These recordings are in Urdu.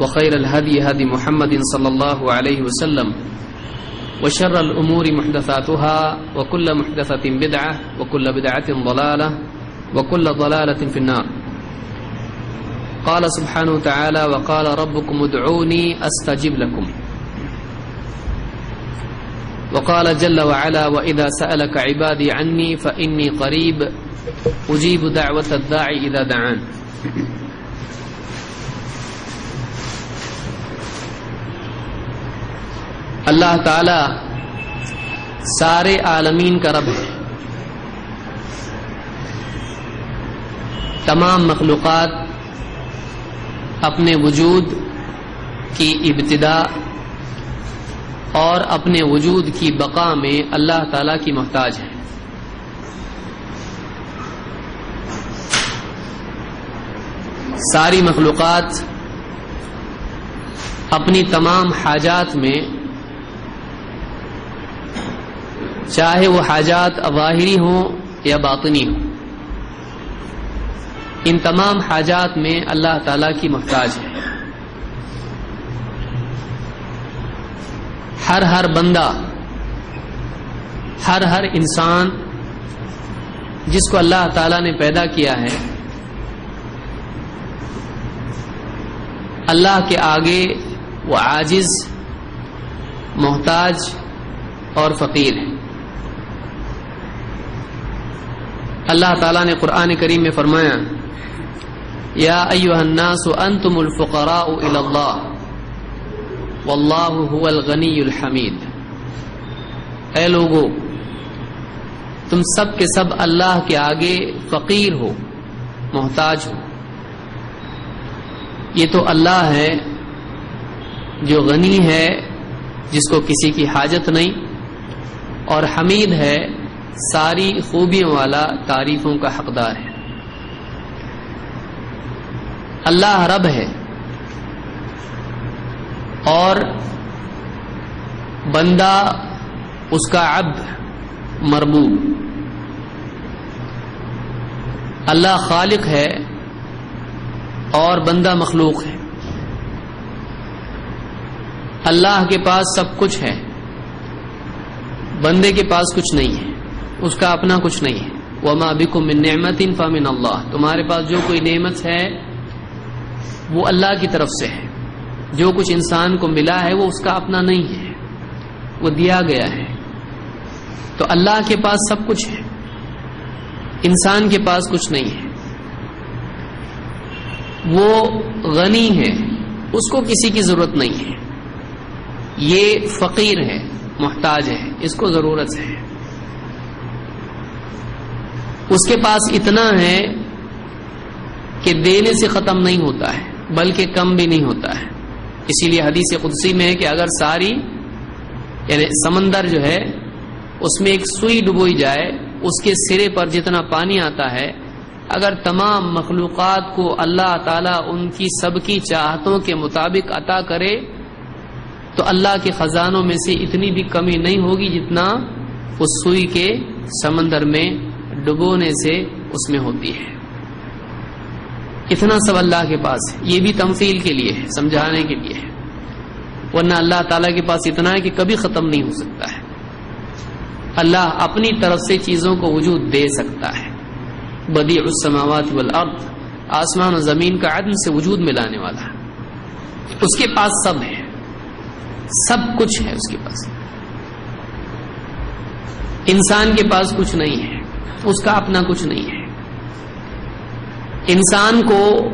وخير الهدي هدي محمد صلى الله عليه وسلم وشر الأمور محدثاتها وكل محدثة بدعة وكل بدعة ضلالة وكل ضلالة في النار. قال سبحانه وتعالى وقال ربكم ادعوني أستجب لكم. وقال جل وعلا وإذا سألك عبادي عني فإني قريب أجيب دعوة الداعي إذا دعان. اللہ تعالی سارے عالمین کا رب ہے۔ تمام مخلوقات اپنے وجود کی ابتدا اور اپنے وجود کی بقا میں اللہ تعالی کی محتاج ہے ساری مخلوقات اپنی تمام حاجات میں چاہے وہ حاجات ظاہری ہوں یا باطنی ہوں۔ ان تمام حاجات میں اللہ تعالی کی محتاج ہے۔ ہر ہر بندہ، ہر ہر انسان جس کو اللہ تعالی نے پیدا کیا ہے، اللہ کے آگے وہ عاجز، محتاج اور فقیر ہے۔ اللہ تعالیٰ نے قرآن کریم میں فرمایا، یا ایوہ الناس انتم الفقراء الى اللہ، واللہ هو الغنی الحمید۔ اے لوگو، تم سب کے سب اللہ کے آگے فقیر ہو، محتاج ہو۔ یہ تو اللہ ہے جو غنی ہے، جس کو کسی کی حاجت نہیں، اور حمید ہے ساری خوبیوں والا تعریفوں کا حقدار ہے۔ اللہ رب ہے۔ اور بندہ اس کا عبد مربوب اللہ خالق ہے اور بندہ مخلوق ہے۔ اللہ کے پاس سب کچھ ہے۔ بندے کے پاس کچھ نہیں ہے۔ اس کا اپنا کچھ نہیں ہے۔ وما بکم من نعمت فمن اللہ تمہارے پاس جو کوئی نعمت ہے، وہ اللہ کی طرف سے ہے۔ جو کچھ انسان کو ملا ہے، وہ اس کا اپنا نہیں ہے۔ وہ دیا گیا ہے۔ تو اللہ کے پاس سب کچھ ہے۔ انسان کے پاس کچھ نہیں ہے۔ وہ غنی ہے۔ اس کو کسی کی ضرورت نہیں ہے۔ یہ فقیر ہے، محتاج ہے۔ اس کو ضرورت ہے۔ اس کے پاس اتنا ہے کہ دینے سے ختم نہیں ہوتا ہے، بلکہ کم بھی نہیں ہوتا ہے۔ اسی لیے حدیث قدسی میں ہے کہ اگر ساری یعنی سمندر جو ہے، اس میں ایک سوئی ڈبوئی جائے، اس کے سرے پر جتنا پانی آتا ہے، اگر تمام مخلوقات کو اللہ تعالیٰ ان کی سب کی چاہتوں کے مطابق عطا کرے، تو اللہ کے خزانوں میں سے اتنی بھی کمی نہیں ہوگی جتنا اس سوئی کے سمندر میں ڈبونے سے اس میں ہوتی ہے۔ اتنا سب اللہ کے پاس ہے۔ یہ بھی تمثیل کے لیے ہے، سمجھانے کے لیے ہے۔ ورنہ اللہ تعالیٰ کے پاس اتنا ہے کہ کبھی ختم نہیں ہو سکتا ہے۔ اللہ اپنی طرف سے چیزوں کو وجود دے سکتا ہے۔ بدی السماوات والارض، آسمان و زمین کا عدم سے وجود میں لانے والا۔ ہے اس کے پاس سب ہے۔ سب کچھ ہے اس کے پاس۔ انسان کے پاس کچھ نہیں ہے۔ اس کا اپنا کچھ نہیں ہے۔ انسان کو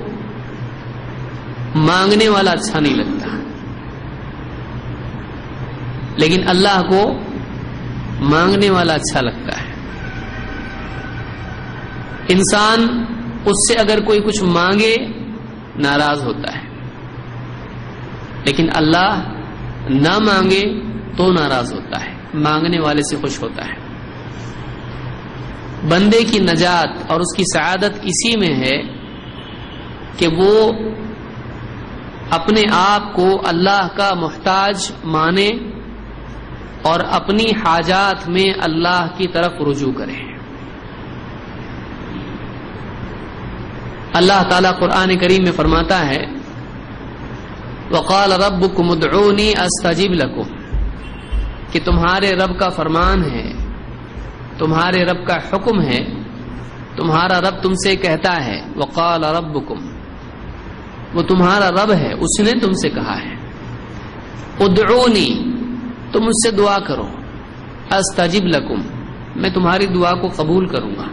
مانگنے والا اچھا نہیں لگتا۔ لیکن اللہ کو مانگنے والا اچھا لگتا ہے۔ انسان اس سے اگر کوئی کچھ مانگے، ناراض ہوتا ہے۔ لیکن اللہ نہ مانگے تو ناراض ہوتا ہے۔ مانگنے والے سے خوش ہوتا ہے۔ بندے کی نجات اور اس کی سعادت اسی میں ہے کہ وہ اپنے آپ کو اللہ کا محتاج مانے اور اپنی حاجات میں اللہ کی طرف رجوع کرے۔ اللہ تعالیٰ قرآن کریم میں فرماتا ہے، وقال رب کو مدعونی استجیب لکو کہ تمہارے رب کا فرمان ہے تمہارے رب کا حکم ہے، تمہارا رب تم سے کہتا ہے، وقال رب وہ تمہارا رب ہے، اس نے تم سے کہا ہے۔ ادعونی، تم مجھ سے دعا کرو۔ استجب لکم، میں تمہاری دعا کو قبول کروں گا۔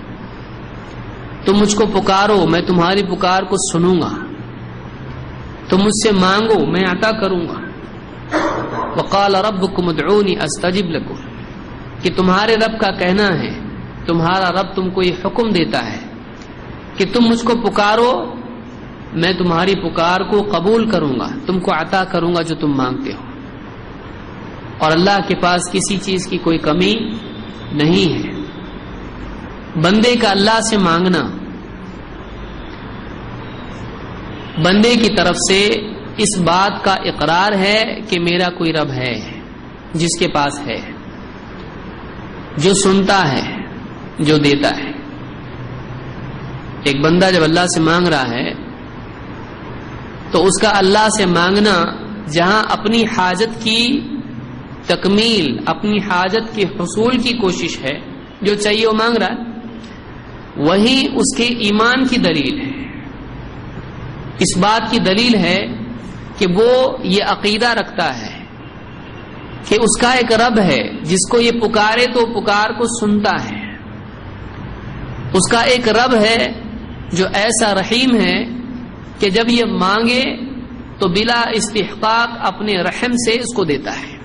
تم مجھ کو پکارو، میں تمہاری پکار کو سنوں گا۔ تم مجھ سے مانگو، میں عطا کروں گا۔ وقال ربکم ادعونی، استجب لکم۔ کہ تمہارے رب کا کہنا ہے، تمہارا رب تم کو یہ حکم دیتا ہے کہ تم مجھ کو پکارو، میں تمہاری پکار کو قبول کروں گا، تم کو عطا کروں گا جو تم مانگتے ہو۔ اور اللہ کے پاس کسی چیز کی کوئی کمی نہیں ہے۔ بندے کا اللہ سے مانگنا، بندے کی طرف سے اس بات کا اقرار ہے کہ میرا کوئی رب ہے، جس کے پاس ہے۔ جو سنتا ہے، جو دیتا ہے۔ ایک بندہ جب اللہ سے مانگ رہا ہے، تو اس کا اللہ سے مانگنا جہاں اپنی حاجت کی تکمیل، اپنی حاجت کے حصول کی کوشش ہے، جو چاہیے وہ مانگ رہا ہے، وہی اس کے ایمان کی دلیل ہے۔ اس بات کی دلیل ہے کہ وہ یہ عقیدہ رکھتا ہے۔ کہ اس کا ایک رب ہے، جس کو یہ پکارے تو پکار کو سنتا ہے۔ اس کا ایک رب ہے جو ایسا رحیم ہے کہ جب یہ مانگے تو بلا استحقاق اپنے رحم سے اس کو دیتا ہے۔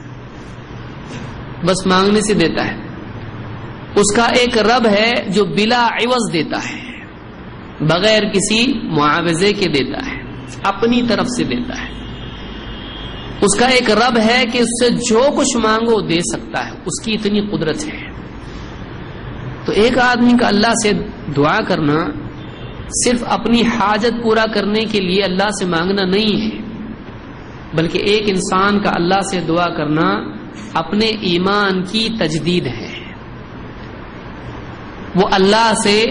بس مانگنے سے دیتا ہے۔ اس کا ایک رب ہے جو بلا عوض دیتا ہے، بغیر کسی معاوضے کے دیتا ہے، اپنی طرف سے دیتا ہے۔ اس کا ایک رب ہے کہ اس سے جو کچھ مانگو دے سکتا ہے، اس کی اتنی قدرت ہے۔ تو ایک آدمی کا اللہ سے دعا کرنا صرف اپنی حاجت پورا کرنے کے لیے اللہ سے مانگنا نہیں ہے، بلکہ ایک انسان کا اللہ سے دعا کرنا اپنے ایمان کی تجدید ہے۔ وہ اللہ سے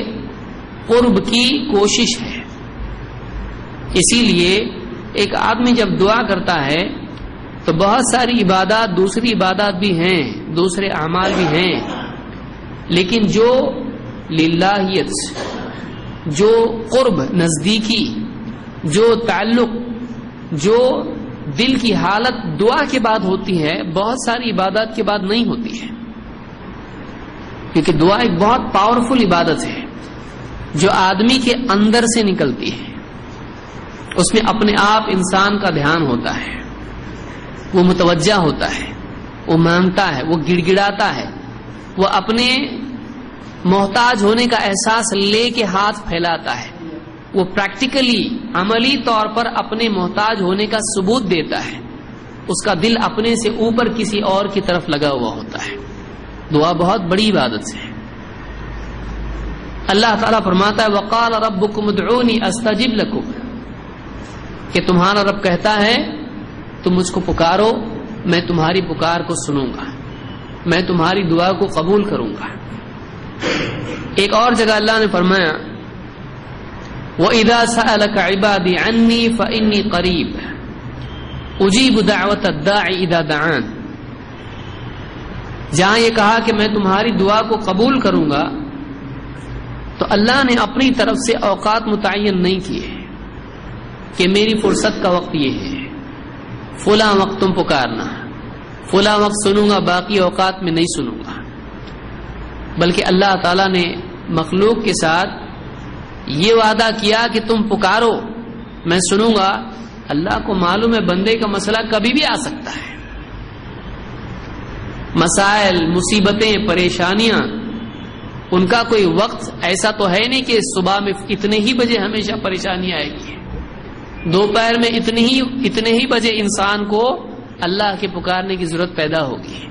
قرب کی کوشش ہے۔ اسی لیے ایک آدمی جب دعا کرتا ہے تو بہت ساری عبادات دوسری عبادات بھی ہیں، دوسرے اعمال بھی ہیں۔ لیکن جو للہیت، جو قرب، نزدیکی، جو تعلق، جو دل کی حالت دعا کے بعد ہوتی ہے، بہت ساری عبادات کے بعد نہیں ہوتی ہے۔ کیونکہ دعا ایک بہت پاورفل عبادت ہے، جو آدمی کے اندر سے نکلتی ہے۔ اس میں اپنے آپ انسان کا دھیان ہوتا ہے۔ وہ متوجہ ہوتا ہے، وہ مانگتا ہے، وہ گڑ گڑاتا ہے، وہ اپنے محتاج ہونے کا احساس لے کے ہاتھ پھیلاتا ہے۔ وہ پریکٹیکلی عملی طور پر اپنے محتاج ہونے کا ثبوت دیتا ہے۔ اس کا دل اپنے سے اوپر کسی اور کی طرف لگا ہوا ہوتا ہے۔ دعا بہت بڑی عبادت ہے اللہ تعالیٰ فرماتا ہے، وقال ربکم ادعونی استجب لکم کہ تمہارا رب کہتا ہے تم مجھ کو پکارو، میں تمہاری پکار کو سنوں گا۔ میں تمہاری دعا کو قبول کروں گا۔ ایک اور جگہ اللہ نے فرمایا وہ ادا سلک عبادی انی فنی قریب اجیب دعوت ادا دعان۔ جہاں یہ کہا کہ میں تمہاری دعا کو قبول کروں گا، تو اللہ نے اپنی طرف سے اوقات متعین نہیں کیے۔ کہ میری فرصت کا وقت یہ ہے۔ فلاں وقت تم پکارنا۔ فلاں وقت سنوں گا، باقی اوقات میں نہیں سنوں گا۔ بلکہ اللہ تعالی نے مخلوق کے ساتھ یہ وعدہ کیا کہ تم پکارو۔ میں سنوں گا، اللہ کو معلوم ہے بندے کا مسئلہ کبھی بھی آ سکتا ہے۔ مسائل، مصیبتیں، پریشانیاں، ان کا کوئی وقت ایسا تو ہے نہیں کہ صبح میں اتنے ہی بجے ہمیشہ پریشانی آئے گی۔ دوپہر میں اتنے ہی اتنے ہی بجے انسان کو اللہ کے پکارنے کی ضرورت پیدا ہوگی۔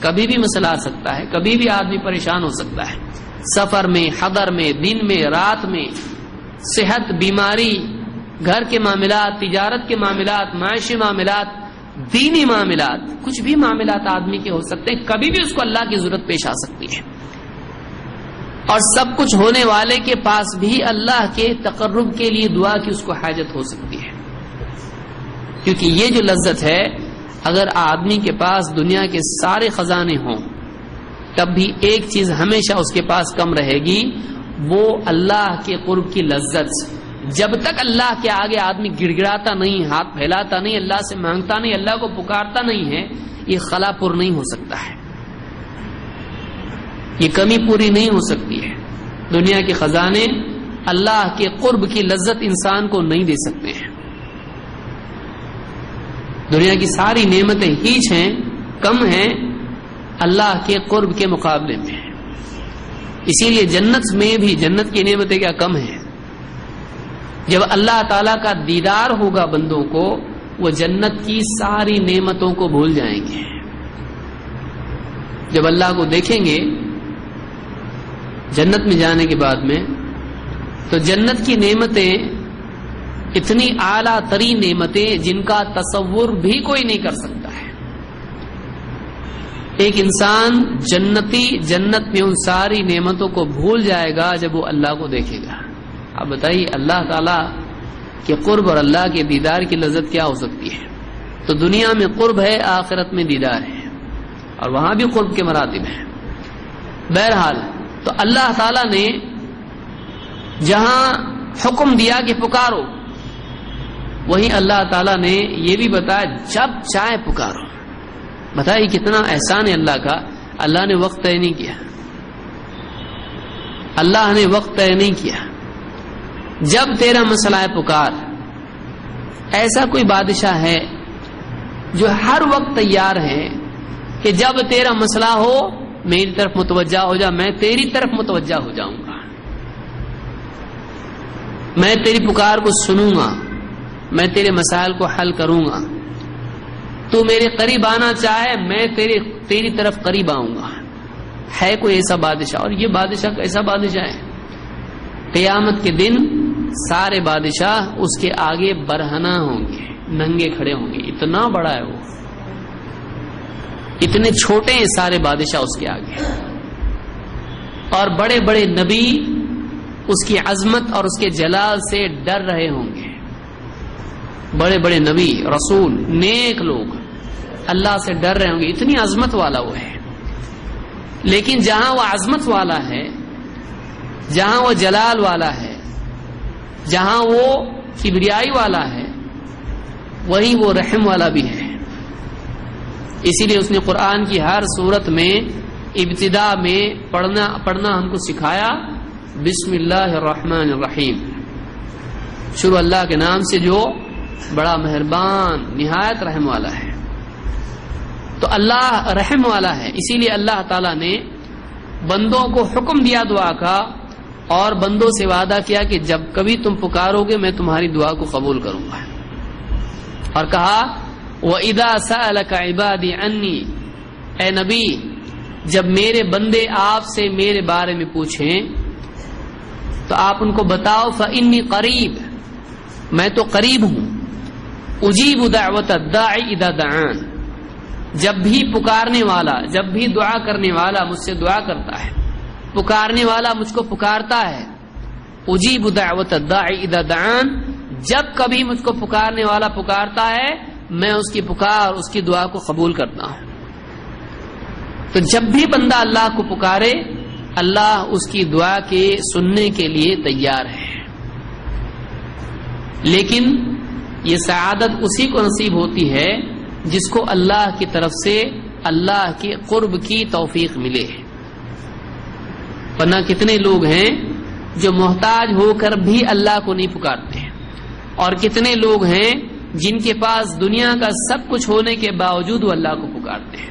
کبھی بھی مسئلہ آ سکتا ہے، کبھی بھی آدمی پریشان ہو سکتا ہے۔ سفر میں، حضر میں، دن میں، رات میں۔ صحت، بیماری، گھر کے معاملات، تجارت کے معاملات، معاشی معاملات، دینی معاملات، کچھ بھی معاملات آدمی کے ہو سکتے ہیں، کبھی بھی اس کو اللہ کی ضرورت پیش آ سکتی ہے۔ اور سب کچھ ہونے والے کے پاس بھی اللہ کے تقرب کے لیے دعا کی اس کو حاجت ہو سکتی ہے۔ کیونکہ یہ جو لذت ہے، اگر آدمی کے پاس دنیا کے سارے خزانے ہوں، تب بھی ایک چیز ہمیشہ اس کے پاس کم رہے گی، وہ اللہ کے قرب کی لذت۔ جب تک اللہ کے آگے آدمی گڑ گڑاتا نہیں، ہاتھ پھیلاتا نہیں، اللہ سے مانگتا نہیں، اللہ کو پکارتا نہیں ہے، یہ خلا پر نہیں ہو سکتا ہے۔ یہ کمی پوری نہیں ہو سکتی ہے۔ دنیا کے خزانے اللہ کے قرب کی لذت انسان کو نہیں دے سکتے ہیں۔ دنیا کی ساری نعمتیں ہیچ ہیں، کم ہیں، اللہ کے قرب کے مقابلے میں اسی لیے جنت میں بھی جنت کی نعمتیں کیا کم ہیں۔ جب اللہ تعالی کا دیدار ہوگا بندوں کو، وہ جنت کی ساری نعمتوں کو بھول جائیں گے۔ جب اللہ کو دیکھیں گے جنت میں جانے کے بعد میں، تو جنت کی نعمتیں اتنی اعلی ترین نعمتیں جن کا تصور بھی کوئی نہیں کر سکتا ہے۔ ایک انسان جنتی جنت میں ان ساری نعمتوں کو بھول جائے گا جب وہ اللہ کو دیکھے گا۔ اب بتائیے، اللہ تعالی کے قرب اور اللہ کے دیدار کی لذت کیا ہو سکتی ہے؟ تو دنیا میں قرب ہے، آخرت میں دیدار ہے، اور وہاں بھی قرب کے مراتب ہیں۔ بہرحال تو اللہ تعالی نے جہاں حکم دیا کہ پکارو، وہیں اللہ تعالیٰ نے یہ بھی بتایا جب چاہے پکارو۔ بتائیے کتنا احسان ہے اللہ کا۔ اللہ نے وقت طے نہیں کیا۔ اللہ نے وقت طے نہیں کیا۔ جب تیرا مسئلہ ہے پکار، ایسا کوئی بادشاہ ہے جو ہر وقت تیار ہے کہ جب تیرا مسئلہ ہو میری طرف متوجہ ہو جا، میں تیری طرف متوجہ ہو جاؤں گا۔ میں تیری پکار کو سنوں گا، میں تیرے مسائل کو حل کروں گا۔ تو میرے قریب آنا چاہے، میں تیرے، تیری طرف قریب آؤں گا۔ ہے کوئی ایسا بادشاہ؟ اور یہ بادشاہ کیسا بادشاہ ہے۔ قیامت کے دن سارے بادشاہ اس کے آگے برہنا ہوں گے، ننگے کھڑے ہوں گے۔ اتنا بڑا ہے وہ۔ اتنے چھوٹے ہیں سارے بادشاہ اس کے آگے۔ اور بڑے بڑے نبی اس کی عظمت اور اس کے جلال سے ڈر رہے ہوں گے۔ بڑے بڑے نبی، رسول، نیک لوگ اللہ سے ڈر رہے ہوں گے۔ اتنی عظمت والا وہ ہے۔ لیکن جہاں وہ عظمت والا ہے، جہاں وہ جلال والا ہے، جہاں وہ کبریائی والا ہے، وہی وہ رحم والا بھی ہے۔ اسی لیے اس نے قرآن کی ہر صورت میں ابتدا میں پڑھنا پڑھنا ہم کو سکھایا، بسم اللہ الرحمن الرحیم۔ شروع اللہ کے نام سے جو بڑا مہربان، نہایت رحم والا ہے۔ تو اللہ رحم والا ہے، اسی لیے اللہ تعالی نے بندوں کو حکم دیا دعا کا اور بندوں سے وعدہ کیا کہ جب کبھی تم پکارو گے میں تمہاری دعا کو قبول کروں گا۔ اور کہا وہ ادا کا عبادی انی اے نبی، جب میرے بندے آپ سے میرے بارے میں پوچھیں، تو آپ ان کو بتاؤ فنی قریب میں تو قریب ہوں اجیب دعوت الداعی اذا دعان۔ جب بھی پکارنے والا، جب بھی دعا کرنے والا مجھ سے دعا کرتا ہے، پکارنے والا مجھ کو پکارتا ہے اجیب دعوت الداعی اذا دعان۔ جب کبھی مجھ کو پکارنے والا پکارتا ہے میں اس کی پکار، اس کی دعا کو قبول کرتا ہوں۔ تو جب بھی بندہ اللہ کو پکارے، اللہ اس کی دعا کے سننے کے لیے تیار ہے۔ لیکن یہ سعادت اسی کو نصیب ہوتی ہے جس کو اللہ کی طرف سے اللہ کے قرب کی توفیق ملے۔ ورنہ کتنے لوگ ہیں جو محتاج ہو کر بھی اللہ کو نہیں پکارتے۔ ہیں اور کتنے لوگ ہیں جن کے پاس دنیا کا سب کچھ ہونے کے باوجود وہ اللہ کو پکارتے ہیں۔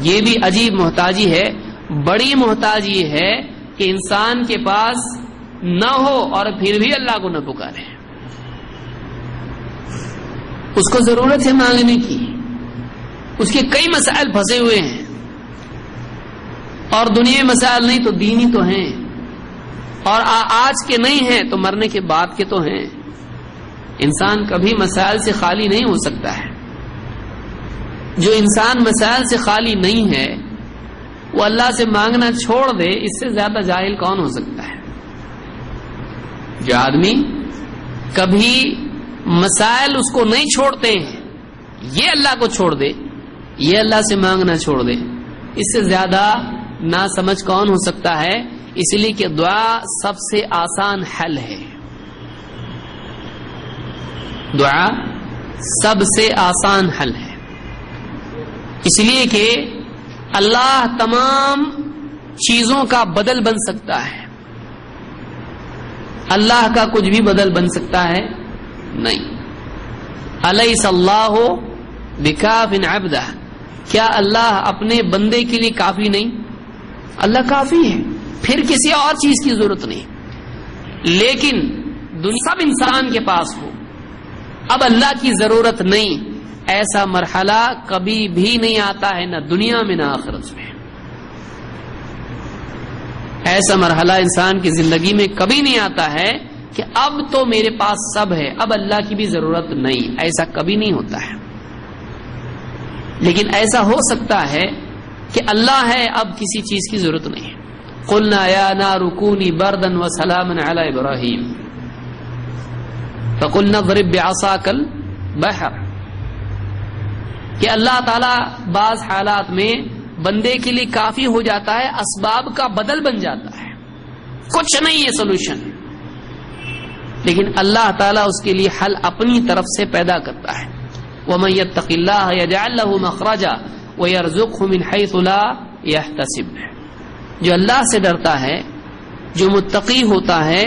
یہ بھی عجیب محتاجی ہے۔ بڑی محتاج یہ ہے کہ انسان کے پاس نہ ہو اور پھر بھی اللہ کو نہ پکارے۔ اس کو ضرورت ہے مانگنے کی۔ اس کے کئی مسائل پھنسے ہوئے ہیں۔ اور دنیا مسائل نہیں تو دینی تو ہیں۔ اور آج کے نہیں ہیں تو مرنے کے بعد کے تو ہیں۔ انسان کبھی مسائل سے خالی نہیں ہو سکتا ہے۔ جو انسان مسائل سے خالی نہیں ہے، وہ اللہ سے مانگنا چھوڑ دے، اس سے زیادہ جاہل کون ہو سکتا ہے؟ جو آدمی کبھی مسائل اس کو نہیں چھوڑتے ہیں، یہ اللہ کو چھوڑ دے، یہ اللہ سے مانگنا چھوڑ دے، اس سے زیادہ نہ سمجھ کون ہو سکتا ہے؟ اس لیے کہ دعا سب سے آسان حل ہے۔ دعا سب سے آسان حل ہے۔ اس لیے کہ اللہ تمام چیزوں کا بدل بن سکتا ہے۔ اللہ کا کچھ بھی بدل بن سکتا ہے نہیں۔ علیہ صلاح ہو بکاف عبدہ کیا اللہ اپنے بندے کے لیے کافی نہیں؟ اللہ کافی ہے۔ پھر کسی اور چیز کی ضرورت نہیں۔ لیکن سب انسان کے پاس ہو اب اللہ کی ضرورت نہیں، ایسا مرحلہ کبھی بھی نہیں آتا ہے نہ دنیا میں نہ آخرت میں۔ ایسا مرحلہ انسان کی زندگی میں کبھی نہیں آتا ہے کہ اب تو میرے پاس سب ہے، اب اللہ کی بھی ضرورت نہیں، ایسا کبھی نہیں ہوتا ہے۔ لیکن ایسا ہو سکتا ہے کہ اللہ ہے، اب کسی چیز کی ضرورت نہیں۔ قلنا یا نا رکونی بردن و سلام علی ابراہیم۔ فقلنا ضرب بعصاک البحر۔ کہ اللہ تعالی بعض حالات میں بندے کے لیے کافی ہو جاتا ہے، اسباب کا بدل بن جاتا ہے۔ کچھ نہیں ہے سولوشن لیکن اللہ تعالیٰ اس کے لیے حل اپنی طرف سے پیدا کرتا ہے۔ وہ میت تقلّہ یا مخراجہ وہ من حیث لا يحتسب۔ جو اللہ سے ڈرتا ہے، جو متقی ہوتا ہے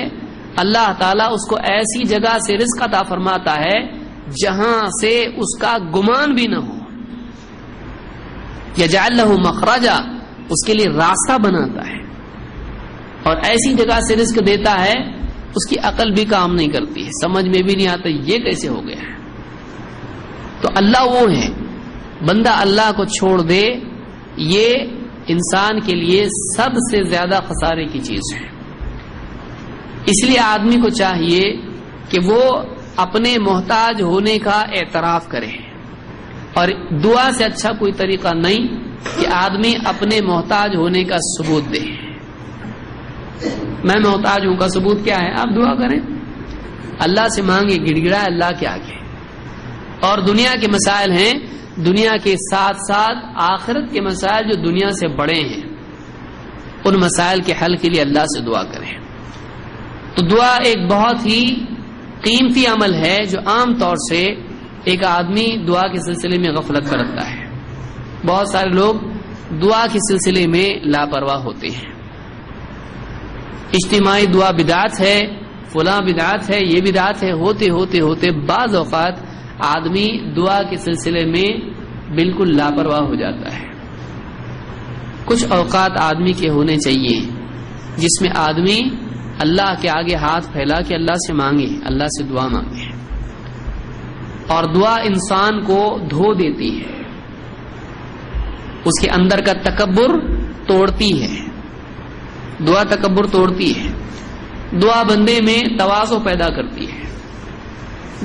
اللہ تعالیٰ اس کو ایسی جگہ سے رزق عطا فرماتا ہے جہاں سے اس کا گمان بھی نہ ہو۔ یا جا اللہ مخراجہ اس کے لیے راستہ بناتا ہے۔ اور ایسی جگہ سے رزق دیتا ہے، اس کی عقل بھی کام نہیں کرتی ہے۔ سمجھ میں بھی نہیں آتا یہ کیسے ہو گیا ہے۔ تو اللہ وہ ہے۔ بندہ اللہ کو چھوڑ دے، یہ انسان کے لیے سب سے زیادہ خسارے کی چیز ہے۔ اس لیے آدمی کو چاہیے کہ وہ اپنے محتاج ہونے کا اعتراف کرے اور دعا سے اچھا کوئی طریقہ نہیں کہ آدمی اپنے محتاج ہونے کا ثبوت دے۔ میں محتاج ہوں کا ثبوت کیا ہے؟ آپ دعا کریں۔ اللہ سے مانگے گڑ گڑا اللہ کے آگے۔ اور دنیا کے مسائل ہیں، دنیا کے ساتھ ساتھ آخرت کے مسائل جو دنیا سے بڑے ہیں، ان مسائل کے حل کے لیے اللہ سے دعا کریں۔ تو دعا ایک بہت ہی قیمتی عمل ہے جو عام طور سے ایک آدمی دعا کے سلسلے میں غفلت کرتا ہے۔ بہت سارے لوگ دعا کے سلسلے میں لاپرواہ ہوتے ہیں۔ اجتماعی دعا بدعت ہے، فلاں بدعت ہے، یہ بدعت ہے، ہوتے ہوتے ہوتے بعض اوقات آدمی دعا کے سلسلے میں بالکل لاپرواہ ہو جاتا ہے۔ کچھ اوقات آدمی کے ہونے چاہیے جس میں آدمی اللہ کے آگے ہاتھ پھیلا کے اللہ سے مانگے، اللہ سے دعا مانگے۔ اور دعا انسان کو دھو دیتی ہے۔ اس کے اندر کا تکبر توڑتی ہے۔ دعا تکبر توڑتی ہے۔ دعا بندے میں توازو پیدا کرتی ہے۔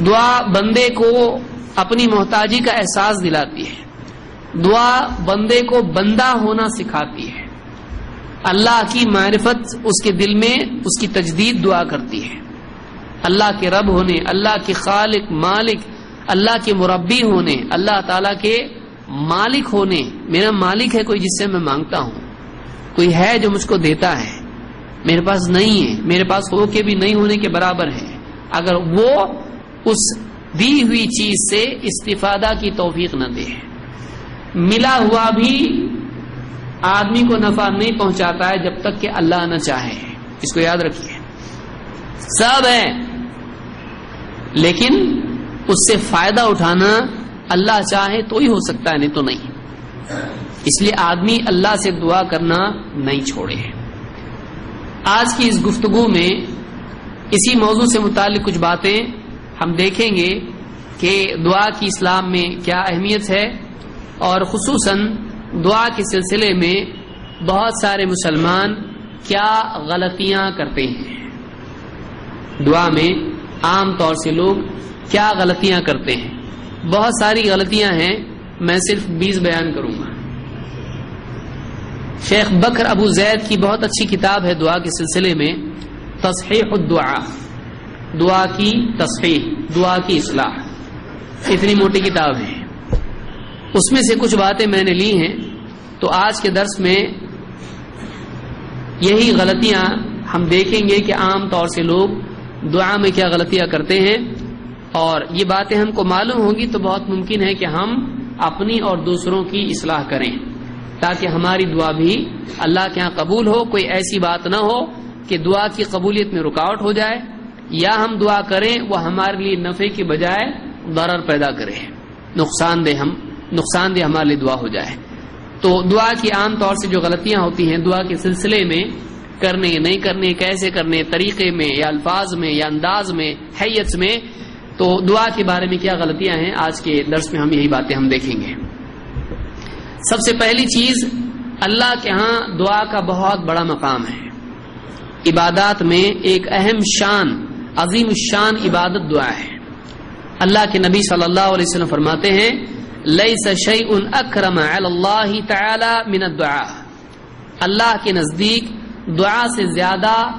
دعا بندے کو اپنی محتاجی کا احساس دلاتی ہے۔ دعا بندے کو بندہ ہونا سکھاتی ہے۔ اللہ کی معرفت اس کے دل میں، اس کی تجدید دعا کرتی ہے۔ اللہ کے رب ہونے، اللہ کے خالق، مالک، اللہ کے مربی ہونے، اللہ تعالی کے مالک ہونے۔ میرا مالک ہے کوئی جس سے میں مانگتا ہوں۔ کوئی ہے جو مجھ کو دیتا ہے۔ میرے پاس نہیں ہے۔ میرے پاس ہو کے بھی نہیں ہونے کے برابر ہے۔ اگر وہ اس دی ہوئی چیز سے استفادہ کی توفیق نہ دے۔ ملا ہوا بھی آدمی کو نفع نہیں پہنچاتا ہے جب تک کہ اللہ نہ چاہے۔ اس کو یاد رکھیے۔ سب ہے لیکن اس سے فائدہ اٹھانا اللہ چاہے تو ہی ہو سکتا ہے، نہیں تو نہیں۔ اس لیے آدمی اللہ سے دعا کرنا نہیں چھوڑے۔ آج کی اس گفتگو میں اسی موضوع سے متعلق کچھ باتیں ہم دیکھیں گے کہ دعا کی اسلام میں کیا اہمیت ہے اور خصوصاً دعا کے سلسلے میں بہت سارے مسلمان کیا غلطیاں کرتے ہیں۔ دعا میں عام طور سے لوگ کیا غلطیاں کرتے ہیں۔ بہت ساری غلطیاں ہیں، میں صرف بیس بیان کروں گا۔ شیخ بکر ابو زید کی بہت اچھی کتاب ہے دعا کے سلسلے میں، تصحیح الدعا دعا کی تصحیح، دعا کی اصلاح۔ اتنی موٹی کتاب ہے۔ اس میں سے کچھ باتیں میں نے لی ہیں، تو آج کے درس میں یہی غلطیاں ہم دیکھیں گے کہ عام طور سے لوگ دعا میں کیا غلطیاں کرتے ہیں۔ اور یہ باتیں ہم کو معلوم ہوگی تو بہت ممکن ہے کہ ہم اپنی اور دوسروں کی اصلاح کریں، تاکہ ہماری دعا بھی اللہ کے ہاں قبول ہو، کوئی ایسی بات نہ ہو کہ دعا کی قبولیت میں رکاوٹ ہو جائے۔ یا ہم دعا کریں، وہ ہمارے لیے نفع کی بجائے ضرر پیدا کرے نقصان دہ ہم نقصان دہ ہمارے لیے دعا ہو جائے۔ تو دعا کی عام طور سے جو غلطیاں ہوتی ہیں، دعا کے سلسلے میں کرنے نہیں کرنے، کیسے کرنے، طریقے میں یا الفاظ میں یا انداز میں حیت میں، تو دعا کے بارے میں کیا غلطیاں ہیں؟ آج کے درس میں ہم یہی باتیں ہم دیکھیں گے۔ سب سے پہلی چیز، اللہ کے ہاں دعا کا بہت بڑا مقام ہے۔ عبادات میں ایک اہم شان، عظیم شان عبادت دعا ہے۔ اللہ کے نبی صلی اللہ علیہ وسلم فرماتے ہیں لیس شیء اکرم علی اللہ تعالی من الدعاء. اللہ کے نزدیک دعا سے زیادہ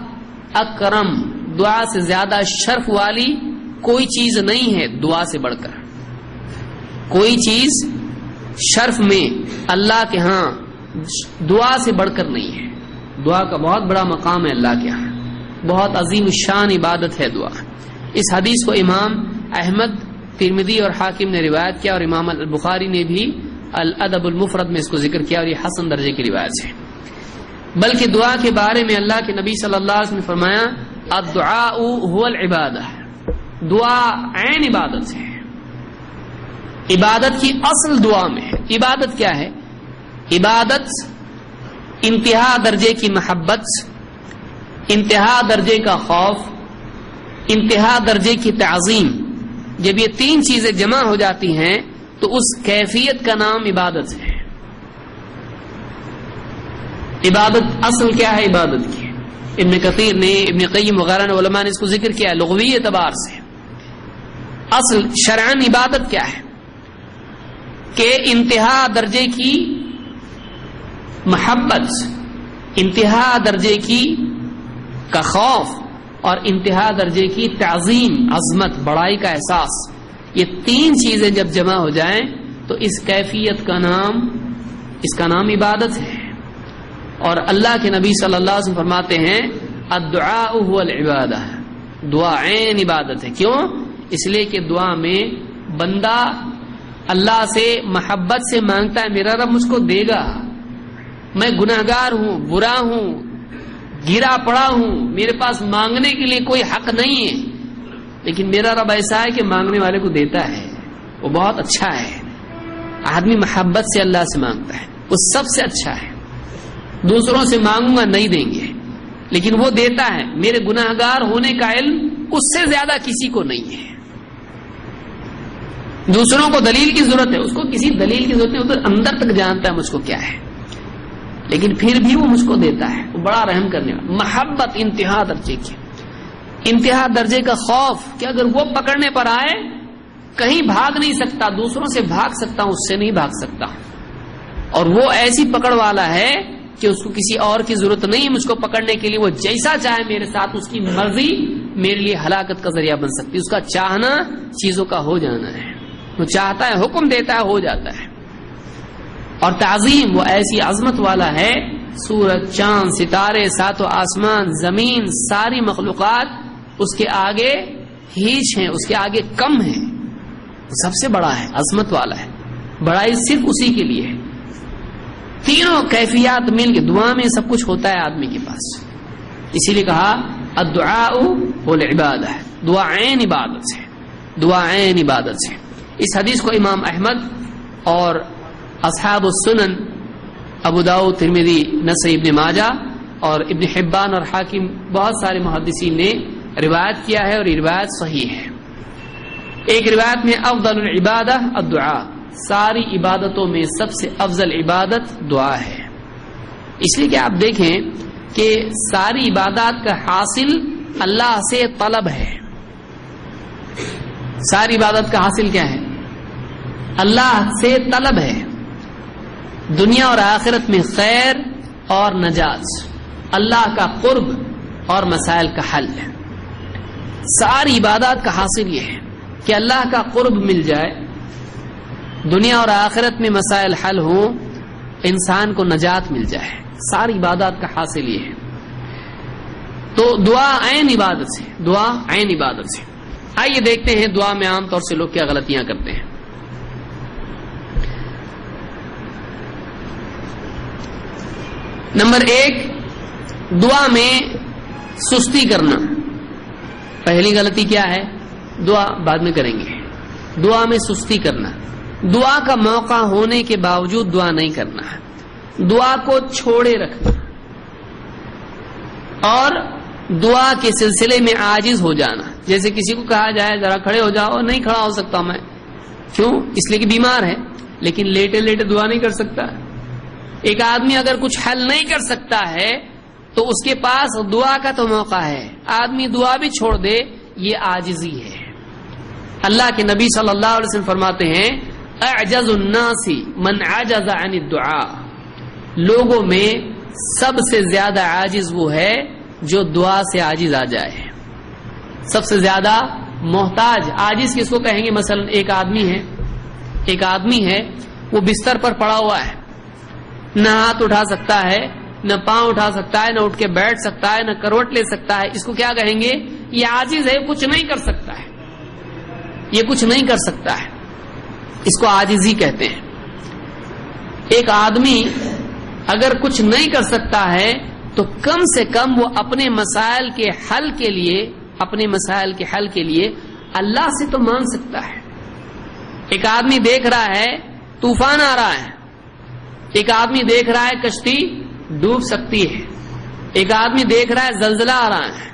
اکرم، دعا سے زیادہ شرف والی کوئی چیز نہیں ہے دعا سے بڑھ کر۔ کوئی چیز شرف میں اللہ کے ہاں دعا سے بڑھ کر نہیں ہے۔ دعا کا بہت بڑا مقام ہے اللہ کے ہاں۔ بہت عظیم شان عبادت ہے دعا۔ اس حدیث کو امام احمد ترمدی اور حاکم نے روایت کیا اور امام البخاری نے بھی الادب المفرد میں اس کو ذکر کیا اور یہ حسن درجے کی روایت ہے۔ بلکہ دعا کے بارے میں اللہ کے نبی صلی اللہ علیہ وسلم نے فرمایا، الدعاء هو العبادہ۔ دعا عین عبادت ہے۔ عبادت کی اصل دعا میں ہے۔ عبادت کیا ہے؟ عبادت انتہا درجے کی محبت، انتہا درجے کا خوف، انتہا درجے کی تعظیم۔ جب یہ تین چیزیں جمع ہو جاتی ہیں تو اس کیفیت کا نام عبادت ہے۔ عبادت اصل کیا ہے؟ عبادت کی۔ ابن کثیر نے ابن قیم وغیرہ نے علماء نے اس کو ذکر کیا لغوی اعتبار سے۔ اصل شرعن عبادت کیا ہے؟ کہ انتہا درجے کی محبت، انتہا درجے کی کا خوف اور انتہا درجے کی تعظیم، عظمت، بڑائی کا احساس۔ یہ تین چیزیں جب جمع ہو جائیں، تو اس کیفیت کا نام، اس کا نام عبادت ہے۔ اور اللہ کے نبی صلی اللہ علیہ وسلم فرماتے ہیں، الدعاء هو العبادہ۔ دعا عین عبادت ہے۔ کیوں؟ اس لیے کہ دعا میں بندہ اللہ سے، محبت سے مانگتا ہے، میرا رب مجھ کو دے گا۔ میں گناہ گار ہوں، برا ہوں گرا پڑا ہوں، میرے پاس مانگنے کے لیے کوئی حق نہیں ہے۔ لیکن میرا رب ایسا ہے کہ مانگنے والے کو دیتا ہے۔ وہ بہت اچھا ہے۔ آدمی محبت سے اللہ سے مانگتا ہے۔ وہ سب سے اچھا ہے۔ دوسروں سے مانگوں گا نہیں دیں گے۔ لیکن وہ دیتا ہے۔ میرے گناہ گار ہونے کا علم اس سے زیادہ کسی کو نہیں ہے۔ دوسروں کو دلیل کی ضرورت ہے۔ اس کو کسی دلیل کی ضرورت نہیں ادھر اندر تک جانتا ہے مجھ کو کیا ہے۔ لیکن پھر بھی وہ مجھ کو دیتا ہے، وہ بڑا رحم کرنے والا۔ محبت انتہا درجے کی۔ انتہا درجے کا خوف کہ اگر وہ پکڑنے پر آئے، کہیں بھاگ نہیں سکتا، دوسروں سے بھاگ سکتا ہوں، اس سے نہیں بھاگ سکتا۔ اور وہ ایسی پکڑ والا ہے کہ اس کو کسی اور کی ضرورت نہیں، مجھ کو پکڑنے کے لیے وہ جیسا چاہے میرے ساتھ، اس کی مرضی میرے لیے ہلاکت کا ذریعہ بن سکتی اس کا چاہنا چیزوں کا ہو جانا ہے۔ وہ چاہتا ہے، حکم دیتا ہے، ہو جاتا ہے۔ اور تعظیم وہ ایسی عظمت والا ہے، سورج، چاند، ستارے سات و آسمان، زمین، ساری مخلوقات اس کے آگے ہیچ ہیں، اس کے آگے کم ہیں۔ وہ سب سے بڑا ہے، عظمت والا ہے۔ بڑائی صرف اسی کے لیے ہے۔ تینوں کیفیات مل کے دعا میں سب کچھ ہوتا ہے آدمی کے پاس۔ اسی لیے کہا، الدعاء والعبادہ ہے۔ دعا عین عبادت سے دعا عین عبادت سے اس حدیث کو امام احمد اور اصحاب السنن، ابو داؤ ترمیدی نصر ابن ماجہ اور ابن حبان اور حاکم بہت سارے محدثین نے روایت کیا ہے اور یہ روایت صحیح ہے۔ ایک روایت میں افضل العبادہ الدعاء، ساری عبادتوں میں سب سے افضل عبادت دعا ہے۔ اس لیے کہ آپ دیکھیں کہ ساری عبادات کا حاصل اللہ سے طلب ہے۔ ساری عبادت کا حاصل کیا ہے؟ اللہ سے طلب ہے۔ دنیا اور آخرت میں خیر اور نجات، اللہ کا قرب اور مسائل کا حل ہے۔ ساری عبادات کا حاصل یہ ہے کہ اللہ کا قرب مل جائے۔ دنیا اور آخرت میں مسائل حل ہوں، انسان کو نجات مل جائے۔ ساری عبادات کا حاصل یہ ہے۔ تو دعا عین عبادت سے، دعا عین عبادت سے۔ آئیے دیکھتے ہیں دعا میں عام طور سے لوگ کیا غلطیاں کرتے ہیں۔ نمبر ایک، دعا میں سستی کرنا۔ پہلی غلطی کیا ہے؟ دعا بعد میں کریں گے۔ دعا میں سستی کرنا۔ دعا کا موقع ہونے کے باوجود دعا نہیں کرنا۔ دعا کو چھوڑے رکھنا۔ اور دعا کے سلسلے میں آجز ہو جانا۔ جیسے کسی کو کہا جائے، ذرا کھڑے ہو جاؤ، نہیں کھڑا ہو سکتا میں۔ کیوں؟ اس لیے کہ بیمار ہے، لیکن لیٹے لیٹے دعا نہیں کر سکتا۔ ایک آدمی اگر کچھ حل نہیں کر سکتا ہے، تو اس کے پاس دعا کا تو موقع ہے۔ آدمی دعا بھی چھوڑ دے، یہ آجزی ہے۔ اللہ کے نبی صلی اللہ علیہ وسلم فرماتے ہیں، اعجز الناس من عجز عن الدعاء۔ لوگوں میں سب سے زیادہ عاجز وہ ہے جو دعا سے عاجز آ جائے۔ سب سے زیادہ محتاج، عاجز کس کو کہیں گے؟ مثلا ایک آدمی ہے۔ ایک آدمی ہے، وہ بستر پر پڑا ہوا ہے۔ نہ ہاتھ اٹھا سکتا ہے، نہ پاؤں اٹھا سکتا ہے، نہ اٹھ کے بیٹھ سکتا ہے، نہ کروٹ لے سکتا ہے۔ اس کو کیا کہیں گے؟ یہ عاجز ہے کچھ نہیں کر سکتا ہے۔ یہ کچھ نہیں کر سکتا ہے۔ اس کو آجزی کہتے ہیں۔ ایک آدمی اگر کچھ نہیں کر سکتا ہے، تو کم سے کم وہ اپنے مسائل کے حل کے لیے، اپنے مسائل کے حل کے لیے اللہ سے تو مان سکتا ہے۔ ایک آدمی دیکھ رہا ہے، طوفان آ رہا ہے۔ ایک آدمی دیکھ رہا ہے کشتی ڈوب سکتی ہے، ایک آدمی دیکھ رہا ہے زلزلہ آ رہا ہے،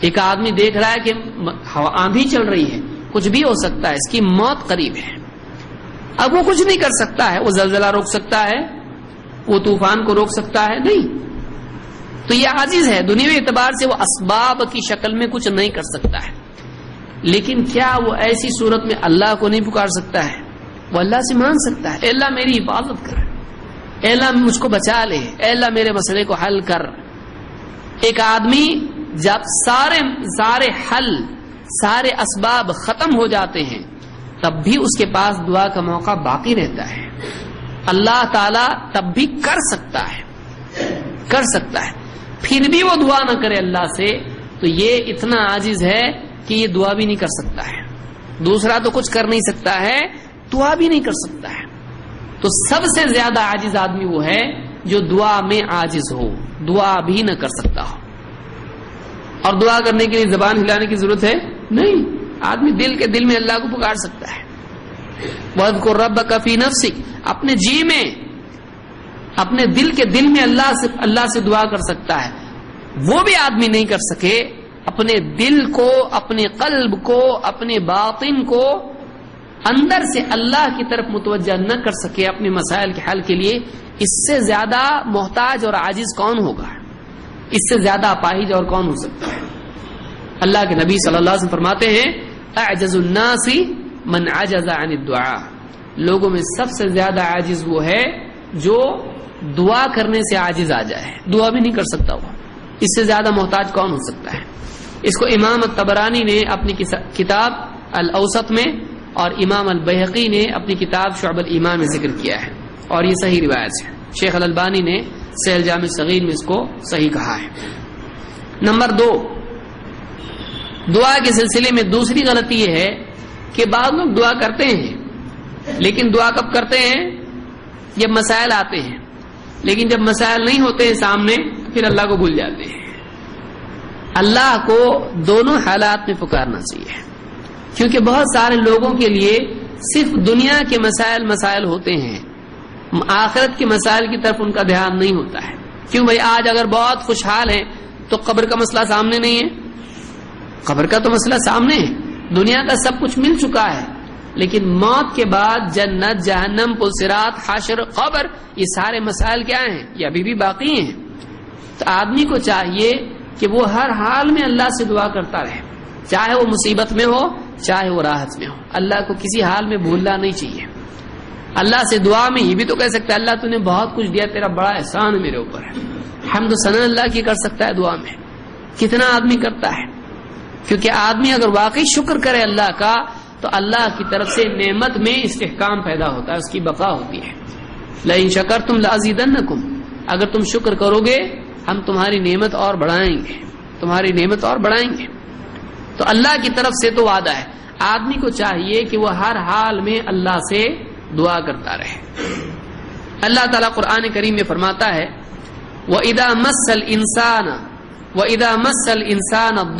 ایک آدمی دیکھ رہا ہے کہ آندھی چل رہی ہے، کچھ بھی ہو سکتا ہے، اس کی موت قریب ہے۔ اب وہ کچھ نہیں کر سکتا ہے، وہ زلزلہ روک سکتا ہے، وہ طوفان کو روک سکتا ہے، نہیں۔ تو یہ عزیز ہے دنیا اعتبار سے وہ اسباب کی شکل میں کچھ نہیں کر سکتا ہے۔ لیکن کیا وہ ایسی صورت میں اللہ کو نہیں پکار سکتا ہے؟ وہ اللہ سے مان سکتا ہے۔ اے اللہ میری حفاظت کر۔ اے اللہ مجھ کو بچا لے۔ اے اللہ میرے مسئلے کو حل کر۔ ایک آدمی جب سارے سارے حل، سارے اسباب ختم ہو جاتے ہیں، تب بھی اس کے پاس دعا کا موقع باقی رہتا ہے۔ اللہ تعالی تب بھی کر سکتا ہے۔ کر سکتا ہے۔ پھر بھی وہ دعا نہ کرے اللہ سے، تو یہ اتنا عاجز ہے کہ یہ دعا بھی نہیں کر سکتا ہے۔ دوسرا تو کچھ کر نہیں سکتا ہے۔ دعا بھی نہیں کر سکتا ہے۔ تو سب سے زیادہ عاجز آدمی وہ ہے جو دعا میں عاجز ہو۔ دعا بھی نہ کر سکتا ہو۔ اور دعا کرنے کے لیے زبان ہلانے کی ضرورت ہے؟ نہیں۔ آدمی دل کے دل میں اللہ کو پکار سکتا ہے۔ ود کو رب کفی نفسک اپنے جی میں، اپنے دل کے دل میں اللہ سے اللہ سے دعا کر سکتا ہے۔ وہ بھی آدمی نہیں کر سکے۔ اپنے دل کو، اپنے قلب کو، اپنے باطن کو اندر سے اللہ کی طرف متوجہ نہ کر سکے اپنے مسائل کے حل کے لیے، اس سے زیادہ محتاج اور عاجز کون ہوگا؟ اس سے زیادہ اپاہج اور کون ہو سکتا ہے؟ اللہ کے نبی صلی اللہ علیہ وسلم فرماتے ہیں، اعجز الناس من عجز عن الدعاء۔ لوگوں میں سب سے زیادہ عاجز وہ ہے جو دعا کرنے سے عاجز آ جائے۔ دعا بھی نہیں کر سکتا وہ۔ اس سے زیادہ محتاج کون ہو سکتا ہے؟ اس کو امام الطبرانی نے اپنی کتاب الاوسط میں اور امام البحقی نے اپنی کتاب شعب الامام میں ذکر کیا ہے اور یہ صحیح روایت ہے۔ شیخ الالبانی نے سیل جامع صغیر میں اس کو صحیح کہا ہے۔ نمبر دو، دعا کے سلسلے میں دوسری غلطی یہ ہے کہ بعض لوگ دعا کرتے ہیں، لیکن دعا کب کرتے ہیں؟ جب مسائل آتے ہیں۔ لیکن جب مسائل نہیں ہوتے ہیں سامنے تو پھر اللہ کو بھول جاتے ہیں۔ اللہ کو دونوں حالات میں پکارنا چاہیے۔ کیونکہ بہت سارے لوگوں کے لیے صرف دنیا کے مسائل مسائل ہوتے ہیں۔ آخرت کے مسائل کی طرف ان کا دھیان نہیں ہوتا ہے۔ کیوں بھائی؟ آج اگر بہت خوشحال ہیں تو قبر کا مسئلہ سامنے نہیں ہے۔ قبر کا تو مسئلہ سامنے ہے۔ دنیا کا سب کچھ مل چکا ہے۔ لیکن موت کے بعد جنت، جہنم پلسرات حاشر، قبر، یہ سارے مسائل کیا ہیں؟ یہ ابھی بھی باقی ہیں۔ تو آدمی کو چاہیے کہ وہ ہر حال میں اللہ سے دعا کرتا رہے۔ چاہے وہ مصیبت میں ہو چاہے وہ راحت میں ہو۔ اللہ کو کسی حال میں بھولنا نہیں چاہیے۔ اللہ سے دعا میں یہ بھی تو کہہ سکتا ہے، اللہ تو نے بہت کچھ دیا، تیرا بڑا احسان میرے اوپر ہے۔ ہم تو سن اللہ کی کر سکتا ہے دعا میں۔ کتنا آدمی کرتا ہے؟ کیونکہ آدمی اگر واقعی شکر کرے اللہ کا، تو اللہ کی طرف سے نعمت میں استحکام پیدا ہوتا ہے، اس کی بقا ہوتی ہے۔ لئن شکر تم لازیدن اگر تم شکر کرو گے، ہم تمہاری نعمت اور بڑھائیں گے۔ تمہاری نعمت اور بڑھائیں گے۔ تو اللہ کی طرف سے تو وعدہ ہے۔ آدمی کو چاہیے کہ وہ ہر حال میں اللہ سے دعا کرتا رہے۔ اللہ تعالیٰ قرآن کریم میں فرماتا ہے وہ ادا مسل انسان وہ ادا مسل انسان